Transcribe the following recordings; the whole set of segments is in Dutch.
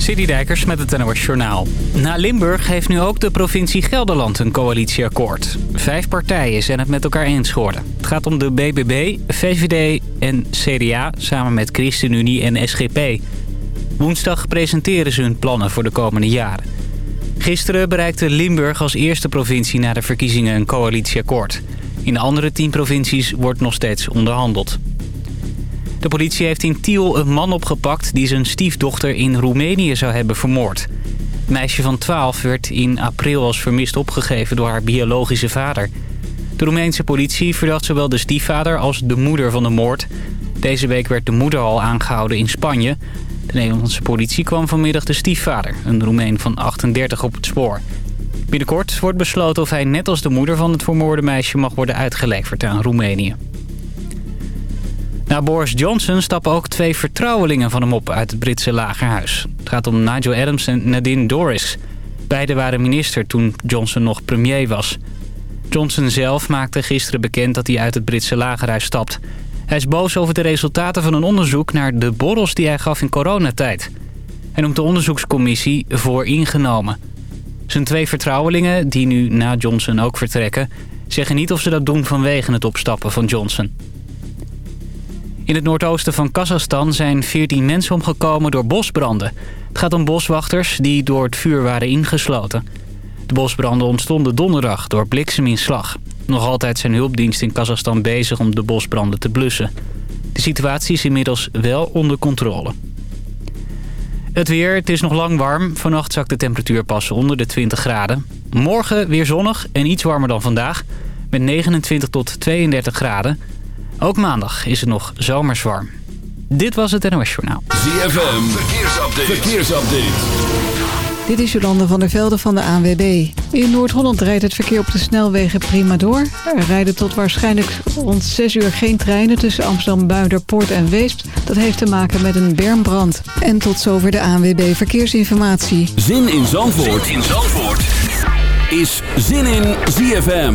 Dijkers met het NOS Journaal. Na Limburg heeft nu ook de provincie Gelderland een coalitieakkoord. Vijf partijen zijn het met elkaar eens geworden. Het gaat om de BBB, VVD en CDA samen met ChristenUnie en SGP. Woensdag presenteren ze hun plannen voor de komende jaren. Gisteren bereikte Limburg als eerste provincie na de verkiezingen een coalitieakkoord. In de andere tien provincies wordt nog steeds onderhandeld. De politie heeft in Tiel een man opgepakt die zijn stiefdochter in Roemenië zou hebben vermoord. Het meisje van 12 werd in april als vermist opgegeven door haar biologische vader. De Roemeense politie verdacht zowel de stiefvader als de moeder van de moord. Deze week werd de moeder al aangehouden in Spanje. De Nederlandse politie kwam vanmiddag de stiefvader, een Roemeen van 38, op het spoor. Binnenkort wordt besloten of hij net als de moeder van het vermoorde meisje mag worden uitgeleverd aan Roemenië. Na Boris Johnson stappen ook twee vertrouwelingen van hem op uit het Britse lagerhuis. Het gaat om Nigel Adams en Nadine Dorris. Beiden waren minister toen Johnson nog premier was. Johnson zelf maakte gisteren bekend dat hij uit het Britse lagerhuis stapt. Hij is boos over de resultaten van een onderzoek naar de borrels die hij gaf in coronatijd. Hij noemt de onderzoekscommissie voor ingenomen. Zijn twee vertrouwelingen, die nu na Johnson ook vertrekken... zeggen niet of ze dat doen vanwege het opstappen van Johnson. In het noordoosten van Kazachstan zijn 14 mensen omgekomen door bosbranden. Het gaat om boswachters die door het vuur waren ingesloten. De bosbranden ontstonden donderdag door blikseminslag. Nog altijd zijn hulpdiensten in Kazachstan bezig om de bosbranden te blussen. De situatie is inmiddels wel onder controle. Het weer, het is nog lang warm. Vannacht zakt de temperatuur pas onder de 20 graden. Morgen weer zonnig en iets warmer dan vandaag. Met 29 tot 32 graden. Ook maandag is het nog zomers warm. Dit was het NOS Journaal. ZFM, verkeersupdate. verkeersupdate. Dit is Jolande van der Velde van de ANWB. In Noord-Holland rijdt het verkeer op de snelwegen prima door. Er rijden tot waarschijnlijk rond 6 uur geen treinen tussen Amsterdam, Buiderpoort en Weesp. Dat heeft te maken met een bermbrand. En tot zover de ANWB Verkeersinformatie. Zin in Zandvoort, zin in Zandvoort. is Zin in ZFM.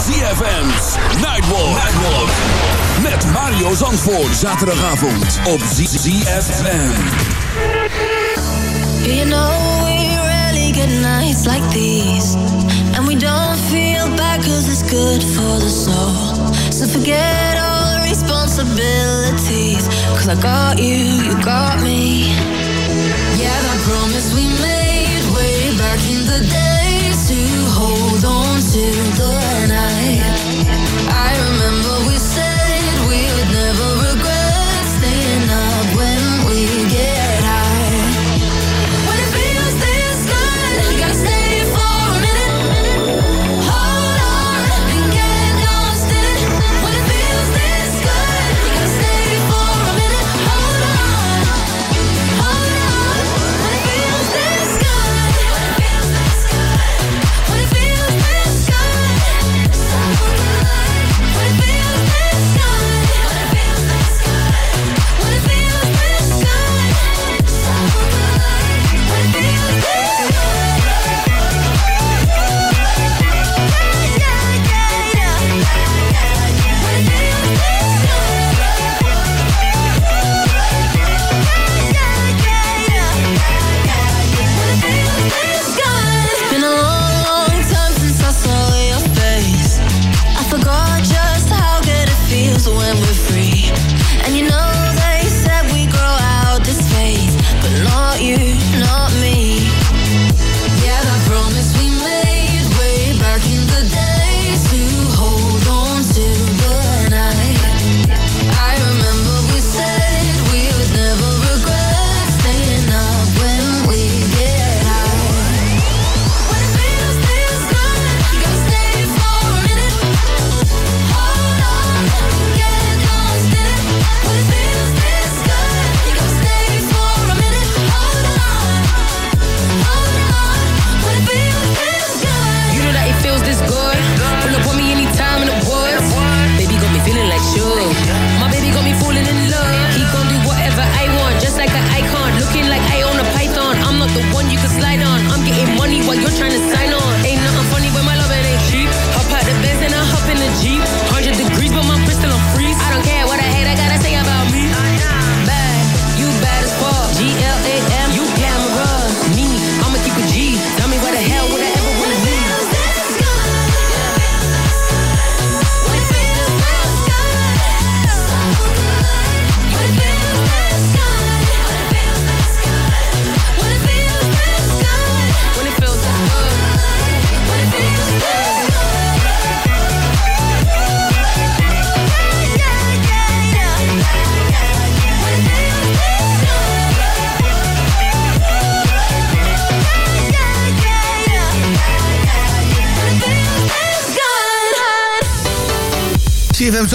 ZFM's Nightwalk. Nightwalk. Met Mario Zandvoort. Zaterdagavond op ZFM. You know we rarely get nights like these And we don't feel bad cause it's good for the soul So forget all the responsibilities Cause I got you, you got me Yeah, that promise we made way back in the day To hold on to the night. I remember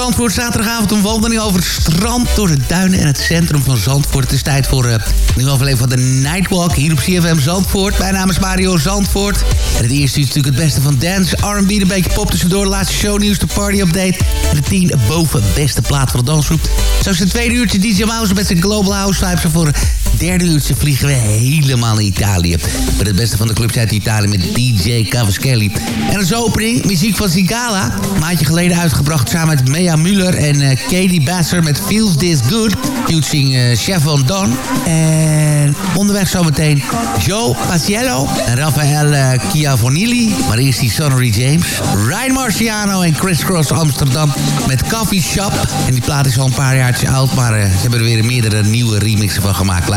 Zandvoort. Zaterdagavond een wandeling over het strand, door de duinen en het centrum van Zandvoort. Het is tijd voor uh, een nieuwe van de Nightwalk hier op CFM Zandvoort. Mijn naam is Mario Zandvoort. En het eerste is natuurlijk het beste van dance, R&B, een beetje pop tussendoor. De laatste shownieuws, de party update. En de 10 boven beste plaat van de dansgroep. Zo is het tweede uurtje DJ Mouse met zijn Global House vibes. Voor derde uurtje vliegen we helemaal naar Italië. Met het beste van de clubs uit Italië met DJ Cavaschelli. En als opening muziek van Zigala. Maandje geleden uitgebracht samen met Mea Muller en uh, Katie Basser met Feels This Good. Featuring uh, Chef Van Don. En onderweg zometeen Joe Paciello en Rafael uh. Maar eerst die Sonnery James. Ryan Marciano en Chris Cross Amsterdam met Coffee Shop. En die plaat is al een paar jaartjes oud, maar ze hebben er weer meerdere nieuwe remixen van gemaakt.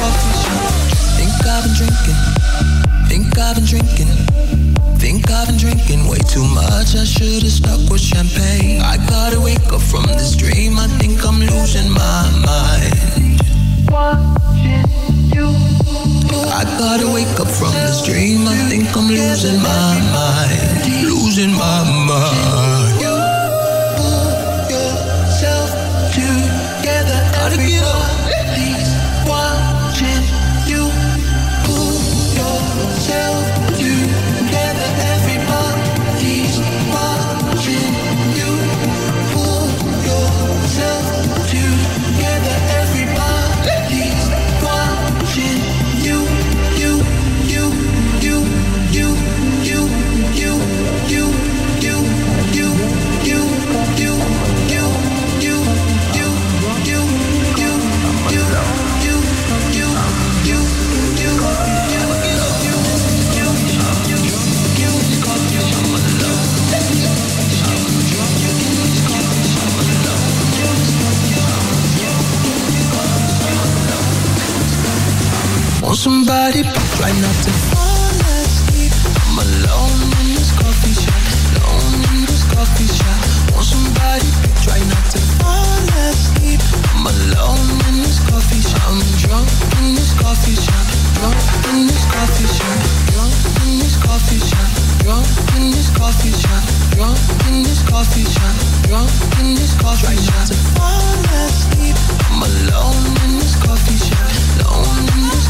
coffee shop. Think I've been drinking. Think I've been drinking. Think I've been drinking way too much. I should have stuck with champagne. I gotta wake up from this dream. I think I'm losing my mind. I gotta wake up from this dream. I think I'm losing my mind. Losing my mind. Yourself together. Gotta get up. Somebody try not to fall asleep. I'm alone in this coffee shop. Alone in this coffee shop. Want somebody try not to fall asleep. I'm alone in this coffee shop. I'm drunk in this coffee shop. Drunk in this coffee shop. Drunk in this coffee shop. Drunk in this coffee shop. Drunk in this coffee shop. Drunk in this coffee shop. Try not to fall asleep. I'm alone in this coffee shop. Alone in this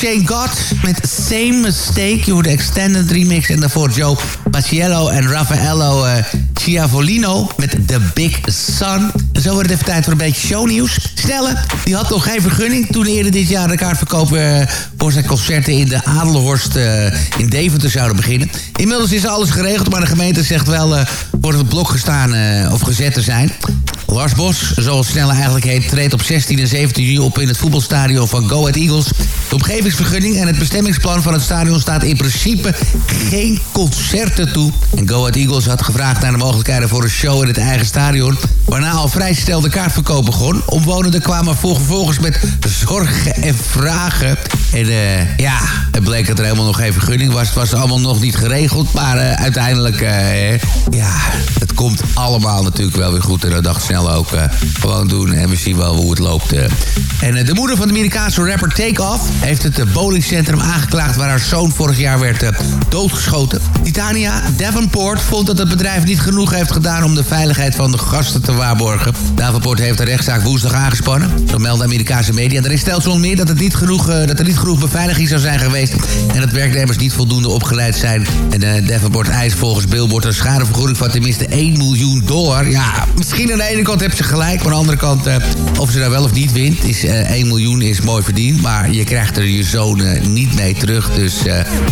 Shane God met Same Mistake. Je hoorde Extended Remix. En daarvoor Joe Paciello en Raffaello uh, Ciavolino met The Big Sun. En zo wordt het even tijd voor een beetje shownieuws. Snelle, die had nog geen vergunning toen eerder dit jaar de kaartverkoop uh, voor zijn concerten in de Adelhorst uh, in Deventer zouden beginnen. Inmiddels is alles geregeld, maar de gemeente zegt wel uh, voor het blok gestaan of gezet te zijn. Lars Bos, zoals Snelle eigenlijk heet, treedt op 16 en 17 juli op in het voetbalstadion van Go Ahead Eagles. De omgevingsvergunning en het bestemmingsplan van het stadion staat in principe geen concerten toe. En Go Eagles had gevraagd naar de mogelijkheden voor een show in het eigen stadion. Waarna al vrij snel de kaartverkoop begon. Omwonenden kwamen vervolgens met zorgen en vragen. En uh, ja, het bleek dat er helemaal nog geen vergunning was. Het was allemaal nog niet geregeld. Maar uh, uiteindelijk, uh, ja, het komt allemaal natuurlijk wel weer goed. En dat dacht snel ook gewoon doen. En we zien wel hoe het loopt. En de moeder van de Amerikaanse rapper Takeoff heeft het bowlingcentrum aangeklaagd... waar haar zoon vorig jaar werd doodgeschoten. Titania Davenport vond dat het bedrijf niet genoeg heeft gedaan... om de veiligheid van de gasten te Davenport heeft de rechtszaak woensdag aangespannen. Zo melden Amerikaanse media. Er is stelsel meer dat, het niet genoeg, dat er niet genoeg beveiliging zou zijn geweest... en dat werknemers niet voldoende opgeleid zijn. En uh, Davenport eist volgens Billboard een schadevergoeding van tenminste 1 miljoen dollar. Ja, misschien aan de ene kant heb ze gelijk. Maar aan de andere kant, uh, of ze nou wel of niet wint... is uh, 1 miljoen is mooi verdiend. Maar je krijgt er je zoon niet mee terug. Dus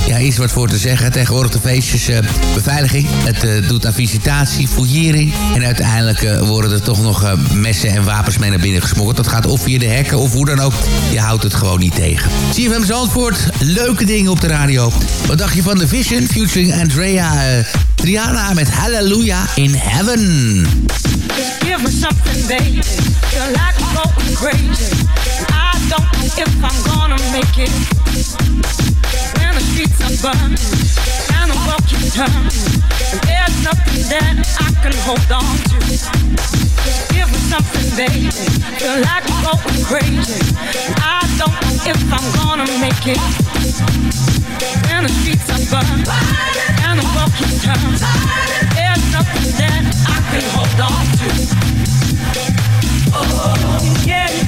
ja, is wat voor te zeggen. Tegenwoordig de feestjes beveiliging. Het doet aan visitatie, fouillering. En uiteindelijk worden er toch nog messen en wapens mee naar binnen gesmokkeld. Dat gaat of via de hekken of hoe dan ook. Je houdt het gewoon niet tegen. CFM Zandvoort, leuke dingen op de radio. Wat dacht je van The Vision featuring Andrea uh, Triana met Hallelujah in Heaven? Give me something, baby. Crazy. Don't know if I'm gonna make it. When the streets are burning and the world keeps turning, there's nothing that I can hold on to. Give me something, baby. Like. I don't know if I'm gonna make it. When the streets are burning and the world keeps turning, there's nothing that I can hold on to. Oh, yeah,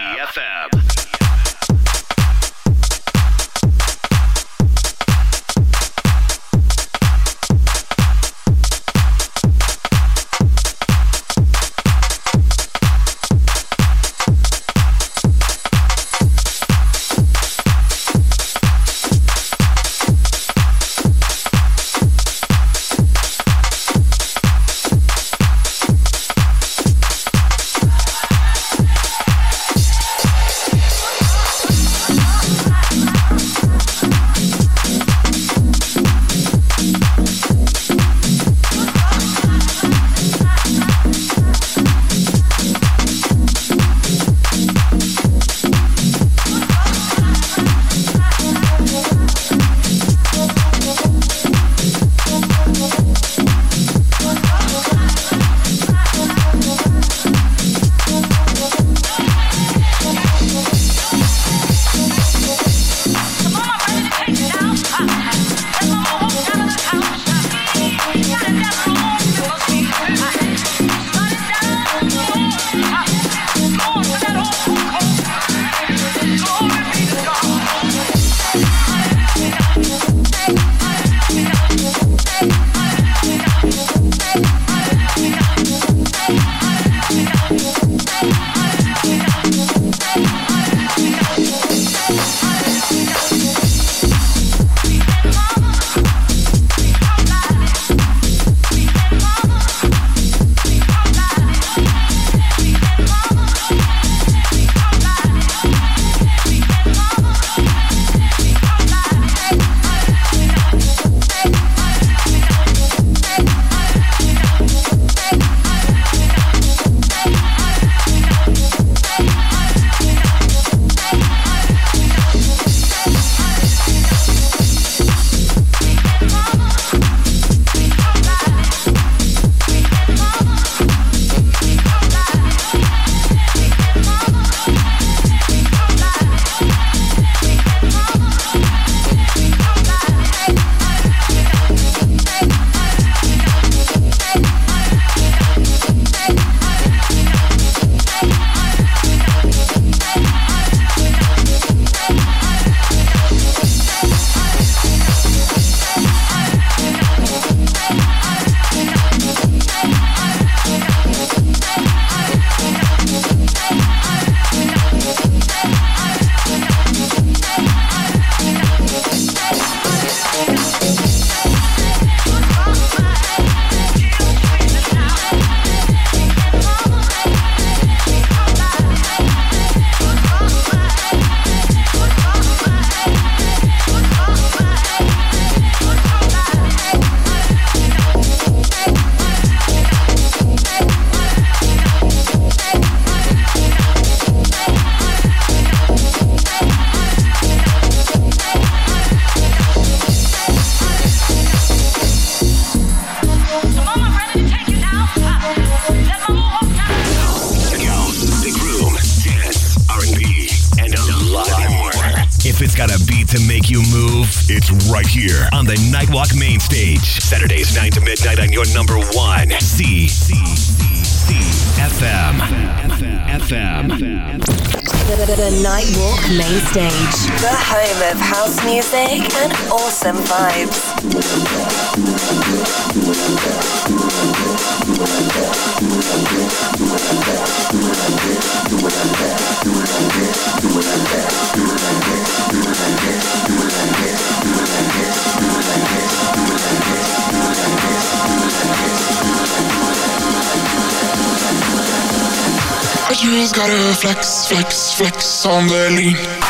Right here on the Nightwalk main stage. Saturdays 9 to midnight on your number one. C. C. C. C. FM. FM. The, the, the Nightwalk main stage. The home of house music and awesome vibes. I just gotta flex, flex, flex on the lean.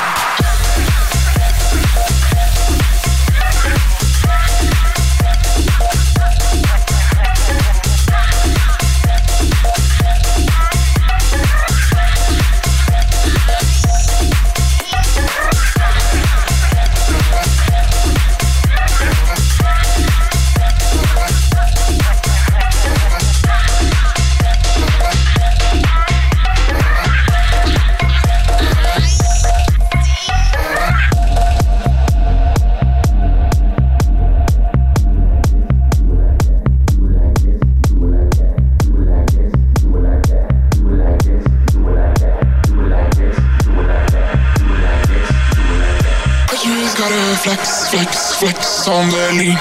Flex, flex, flex on the lean.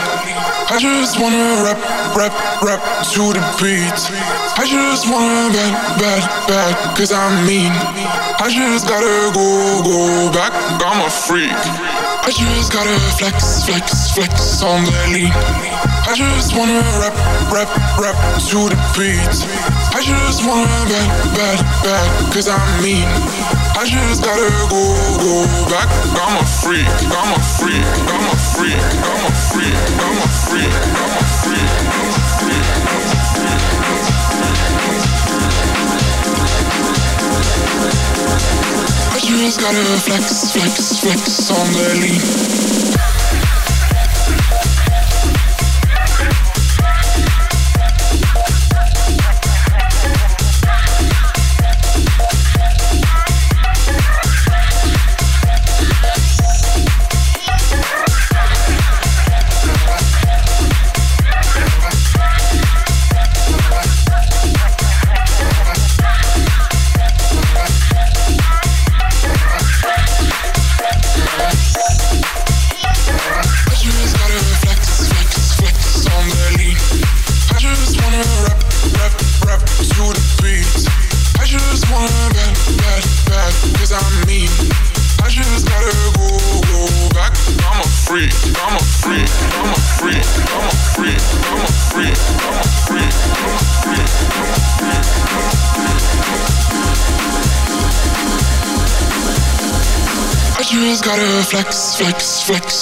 I just wanna rap, rap, rap to the beat. I just wanna bad, bad, bad, cause I'm mean. I just gotta go, go back, I'm a freak. I just gotta flex, flex, flex on the lean. I just wanna rap, rap, rap to the beat. I just wanna bad, bad, bad, cause I'm mean. I just gotta go, go back. I'm a freak, I'm a freak, I'm a freak, I'm a freak, I'm a freak, I'm a freak, I'm a freak, I'm just gotta flex, flex, flex on the lean.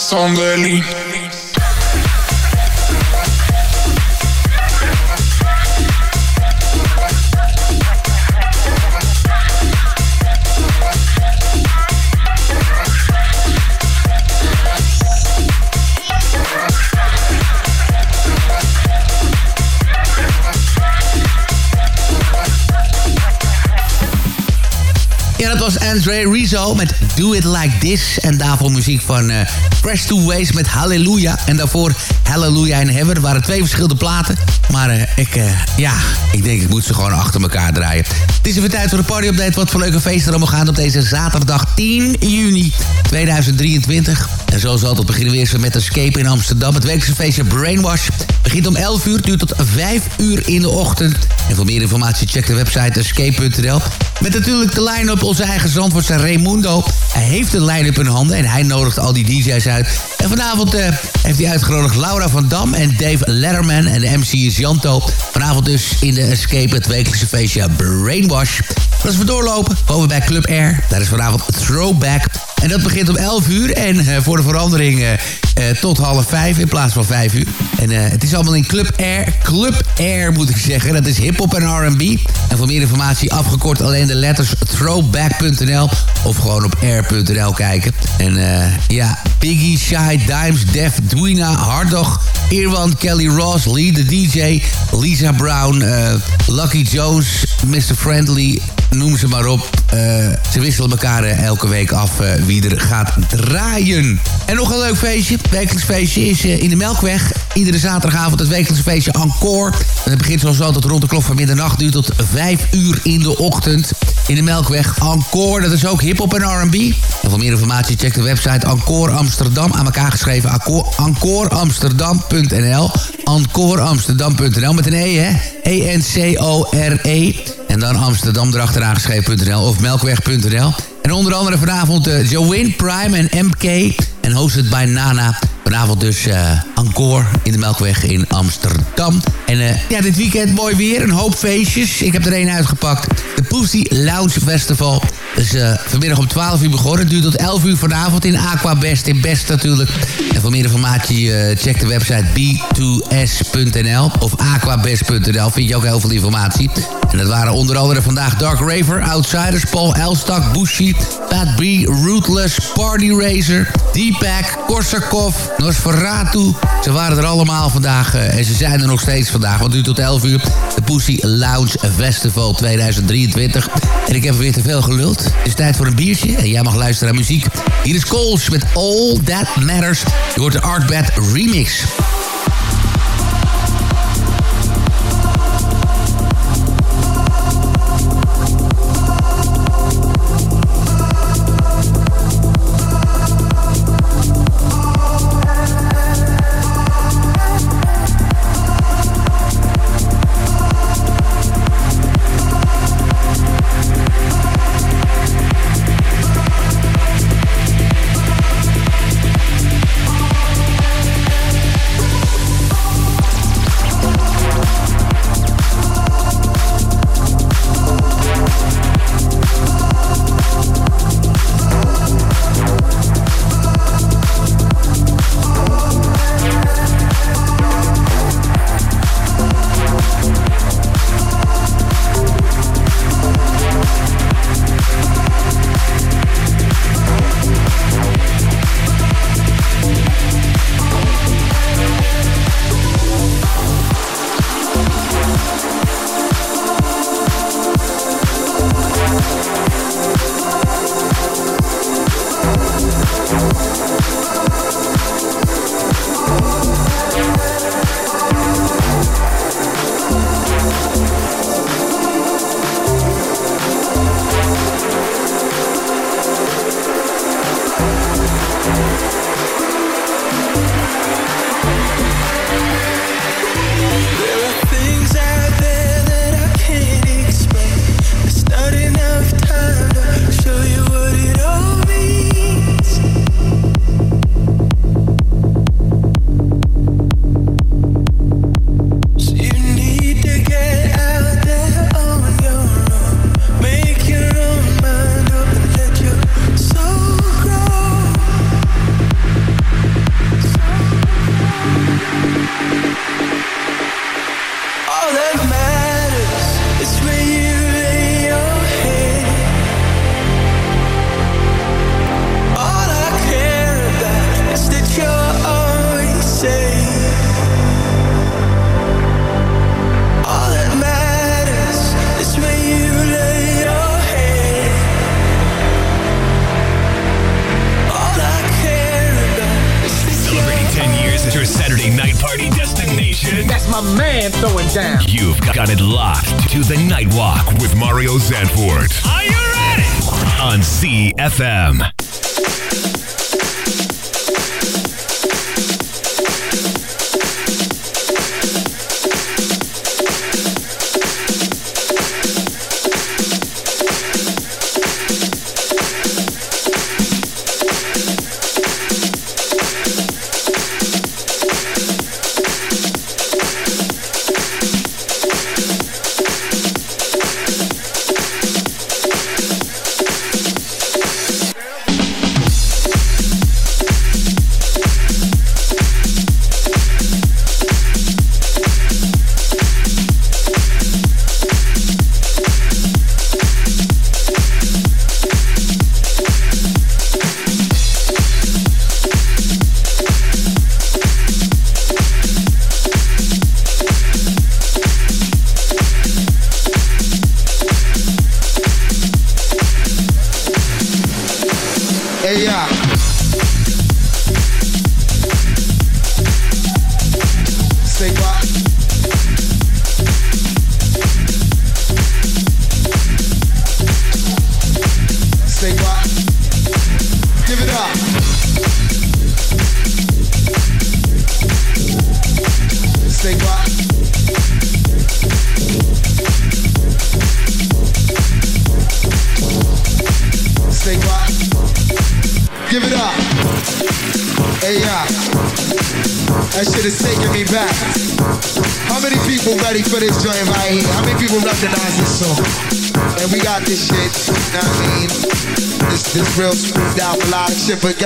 sans Berlin. Andre Rizzo met Do It Like This. En daarvoor muziek van eh Fresh Two Ways met Hallelujah. En daarvoor Hallelujah in Heaven. Waren twee verschillende platen. Maar eh, ik, eh, ja, ik denk ik moet ze gewoon achter elkaar draaien. Het is even tijd voor de party-update. Wat voor leuke feesten er allemaal gaan op deze zaterdag 10 juni 2023. En zoals altijd beginnen we eerst met Escape in Amsterdam. Het wekelijkse feestje Brainwash begint om 11 uur, duurt tot 5 uur in de ochtend. En voor meer informatie check de website escape.nl. Met natuurlijk de line-up onze eigen Zandvoortse Raimundo. Hij heeft de line-up in handen en hij nodigt al die DJ's uit. En vanavond eh, heeft hij uitgenodigd Laura van Dam en Dave Letterman. En de MC is Janto. Vanavond dus in de Escape, het wekelijkse feestje Brainwash. Als we doorlopen, komen we bij Club Air. Daar is vanavond Throwback. En dat begint om 11 uur. En eh, voor de verandering eh, eh, tot half 5 in plaats van 5 uur. En het is allemaal in Club Air. Club Air moet ik zeggen. Dat is hip-hop en RB. En voor meer informatie afgekort alleen de letters throwback.nl. Of gewoon op air.nl kijken. En ja, Biggie, Shy, Dimes, Def, Dwina, Hardog, Irwan, Kelly Ross, Lee, de DJ, Lisa Brown, Lucky Jones, Mr. Friendly, noem ze maar op. Ze wisselen elkaar elke week af wie er gaat draaien. En nog een leuk feestje. Het wekelijks feestje is eh, in de Melkweg. Iedere zaterdagavond het wekelijks feestje Encore. En het begint zoals altijd rond de klok van middernacht. Duurt tot 5 uur in de ochtend. In de Melkweg Encore. Dat is ook hip-hop en RB. Voor meer informatie check de website Encore Amsterdam. Aan elkaar geschreven encoreamsterdam.nl. Encoreamsterdam.nl met een E, hè? E-N-C-O-R-E. En dan Amsterdam erachteraan geschreven.nl of melkweg.nl. En onder andere vanavond uh, Joanne Prime en MK. En hosted bij Nana. Vanavond dus uh, Encore in de Melkweg in Amsterdam. En uh, ja, dit weekend mooi weer. Een hoop feestjes. Ik heb er één uitgepakt. De Pussy Lounge Festival. Uh, vanmiddag om 12 uur begonnen. Het duurt tot 11 uur vanavond in Aquabest. In Best natuurlijk. En voor meer informatie check de website b2s.nl of aquabest.nl. Vind je ook heel veel informatie. En dat waren onder andere vandaag Dark Raver, Outsiders, Paul Elstak, Bushi, Pat B, Rootless, Party Racer, Deepak, Korsakov, Nosferatu. Ze waren er allemaal vandaag uh, en ze zijn er nog steeds vandaag. Want nu tot 11 uur de Pussy Lounge Festival 2023. En ik heb weer te veel geluld. Het is tijd voor een biertje en jij mag luisteren naar muziek. Hier is Coles met All That Matters. Hoort de Artbed Remix. Are you ready? On CFM.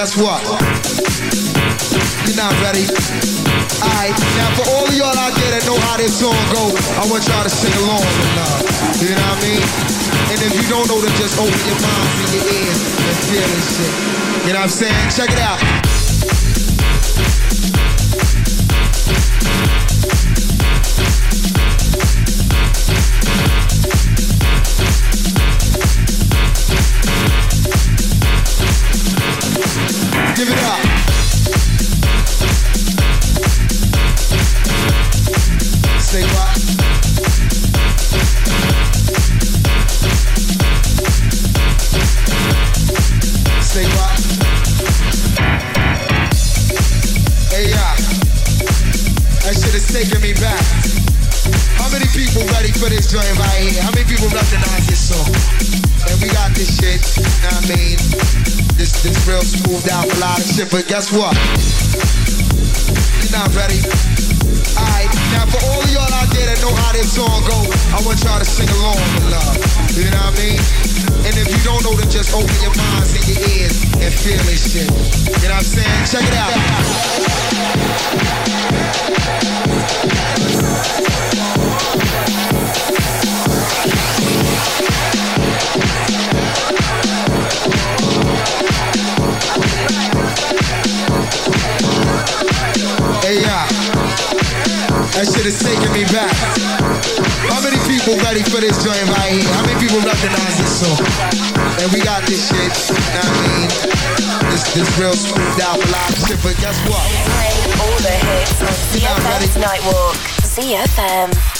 Guess what? You're not ready. Alright, now for all of y'all out there that know how this song go, I want y'all to sing along with love. You know what I mean? And if you don't know, then just open your minds and your ears and feel this shit. You know what I'm saying? Check it out. Give it up. Say what? Say what? Hey, yeah. That shit is taking me back. How many people ready for this joint right here? How many people recognize this song? And we got this shit, I mean? This this real smoothed out melodic shit, but guess what? You're not ready. Alright, now for all of y'all out there that know how this song go, I want y'all to sing along with love. You know what I mean? And if you don't know, then just open your minds and your ears and feel this shit. You know what I'm saying? Check it out. Shit is taking me back. How many people ready for this joint right here? How many people recognize this song? And we got this shit, know what I mean? This, this real smoothed out melodic shit, but guess what? Playing all the hits on You're not ready. CFM's Nightwalk. CFM.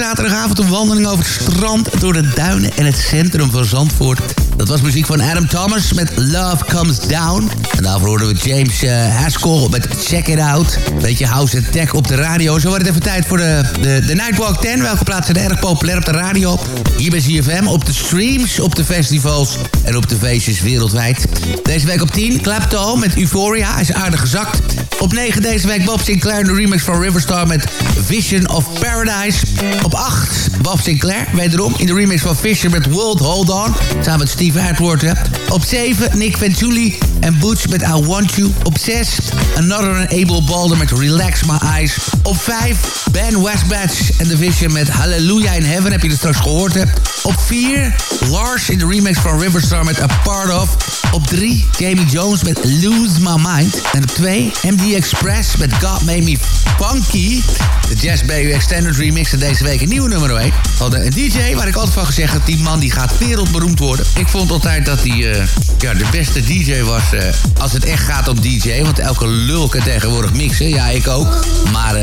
Zaterdagavond een wandeling over het strand, door de duinen en het centrum van Zandvoort. Dat was muziek van Adam Thomas met Love Comes Down. En daarvoor hoorden we James uh, Haskell met Check It Out. Beetje house en tech op de radio. Zo wordt het even tijd voor de, de, de Nightwalk 10. Welke plaatsen zijn erg populair op de radio? Hier bij ZFM, op de streams, op de festivals en op de feestjes wereldwijd. Deze week op 10, Clapton met Euphoria. Is aardig gezakt. Op 9 deze week Bob Sinclair, de remix van Riverstar met Vision of Paradise. Op 8 Bob Sinclair, wederom in de remix van Fisher met World Hold On. Samen met Steve Edward. Op 7 Nick Venturi en Butch met I Want You. Op 6 Another Able Balder met Relax My Eyes. Op 5 Ben Westbatch en The Vision met Hallelujah in Heaven. Heb je het straks gehoord. Op 4 Lars in de remix van Riverstar met A Part Of. Op 3 Jamie Jones met Lose My Mind. En op 2 MD Express met God Made Me Funky. De Jazz Baby Extended Remix. En deze week een nieuwe nummer 1. Van een DJ waar ik altijd van gezegd heb... die man die gaat wereldberoemd worden. Ik vond altijd dat hij uh, ja, de beste DJ was... Uh, als het echt gaat om DJ. Want elke lul kan tegenwoordig mixen. Ja, ik ook. Maar uh,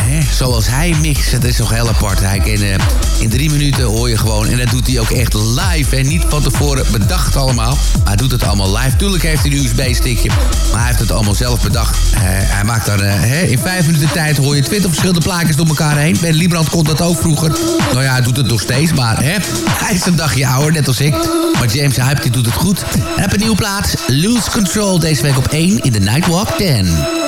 hè, zoals hij mixt, het is toch heel apart. Hij kan, in drie minuten hoor je gewoon... en dat doet hij ook echt live. En niet van tevoren bedacht allemaal. Hij doet het allemaal live. Tuurlijk heeft hij een USB-stickje. Maar hij heeft het allemaal zelf bedacht. Hij maakt dan... in vijf minuten tijd hoor je twintig verschillende plaatjes door elkaar heen. Ben Liebrand kon dat ook vroeger. Nou ja, hij doet het nog steeds, maar hè, hij is een dagje ouder, net als ik. Maar James Hype die doet het goed. Heb een nieuwe plaats, Lose Control, deze week op 1 in de Nightwalk 10.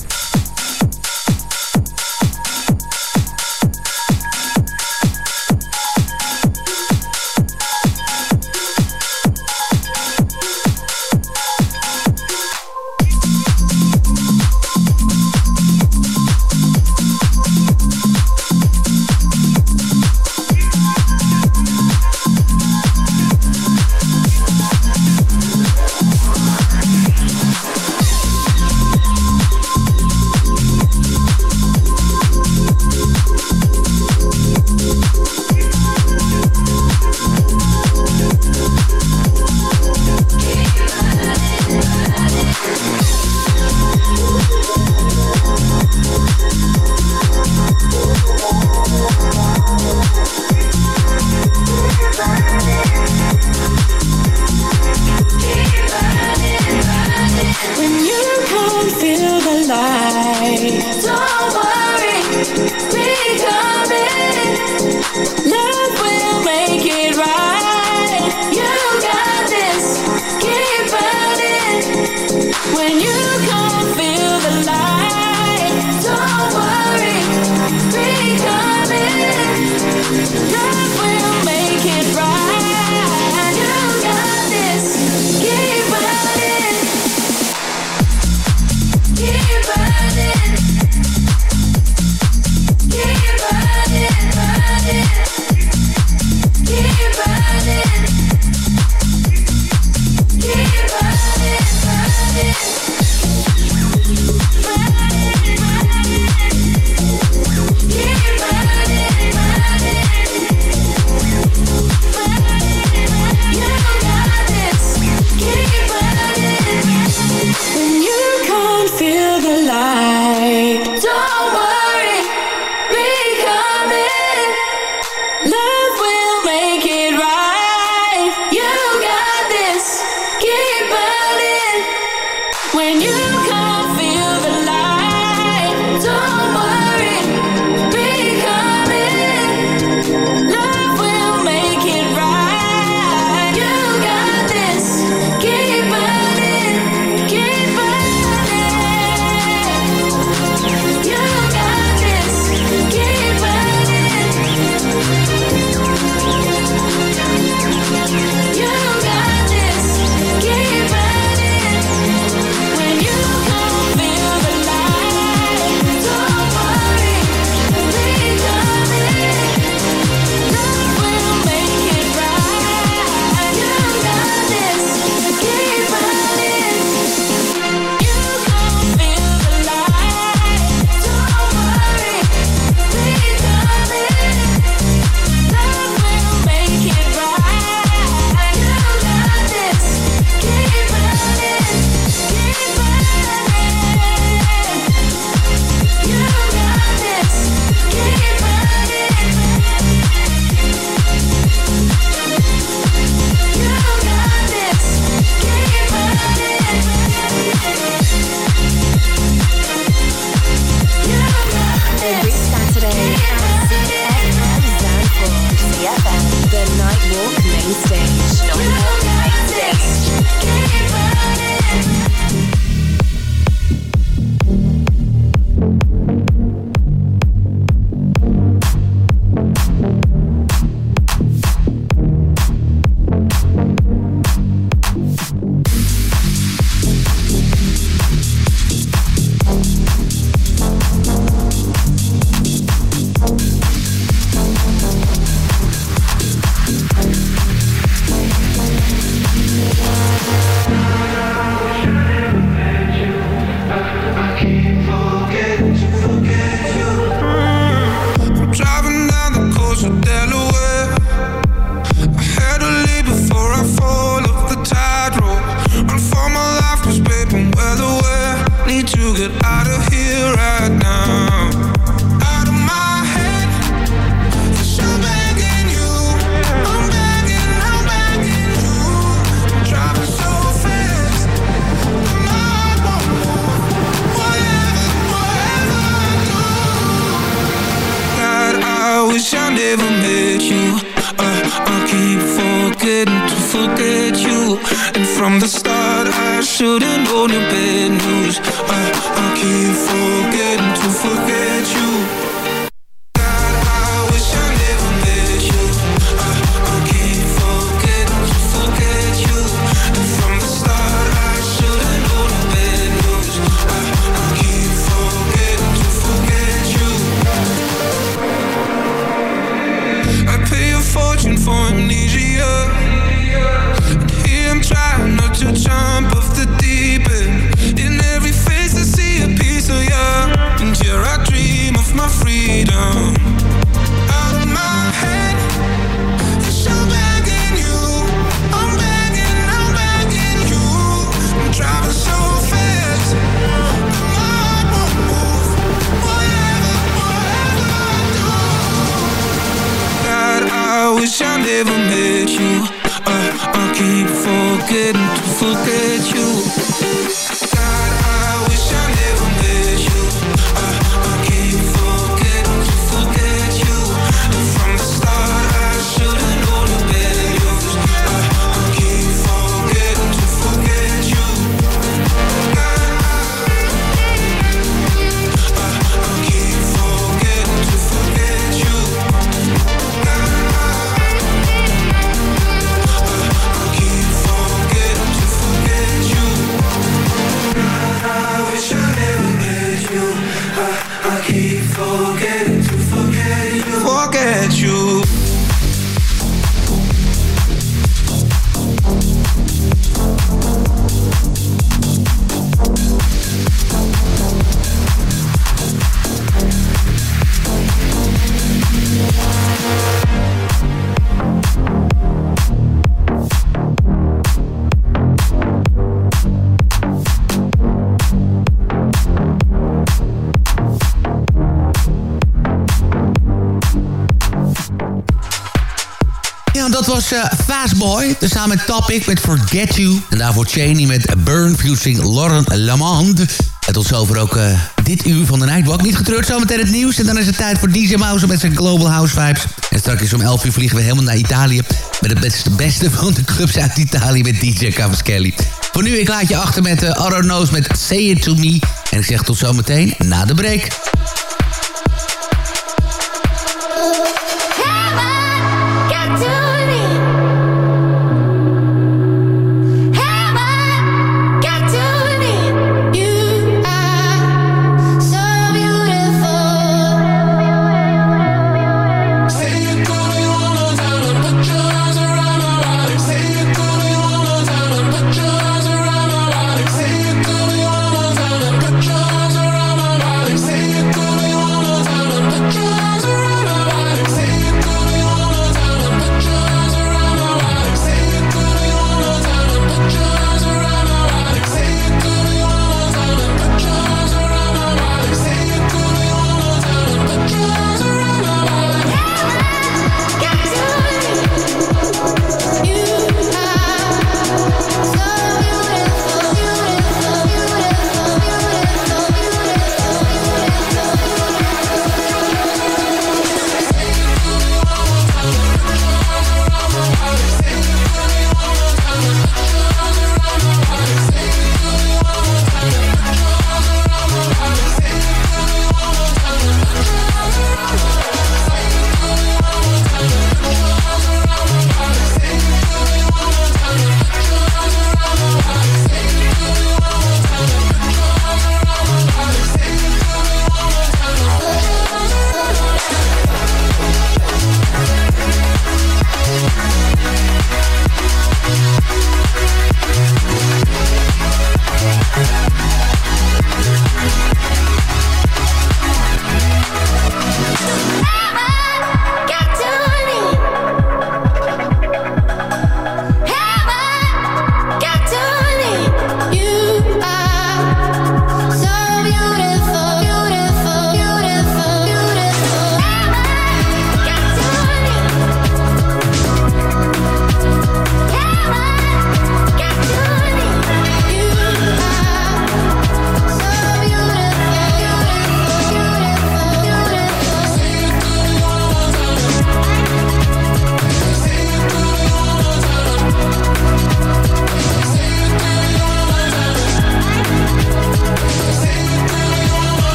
Was eh Fastboy. Dus samen met Topic met Forget You. En daarvoor Cheney met Burn Fusing Laurent Lamande. En tot zover ook eh, dit uur van de Nightwalk. Niet getreurd, zometeen het nieuws. En dan is het tijd voor DJ Mouse met zijn Global House Vibes. En straks om 11 uur vliegen we helemaal naar Italië. Met het beste, beste van de clubs uit Italië met DJ Cavaschelli. Voor nu, ik laat je achter met uh, met Say It To Me. En ik zeg tot zometeen na de break.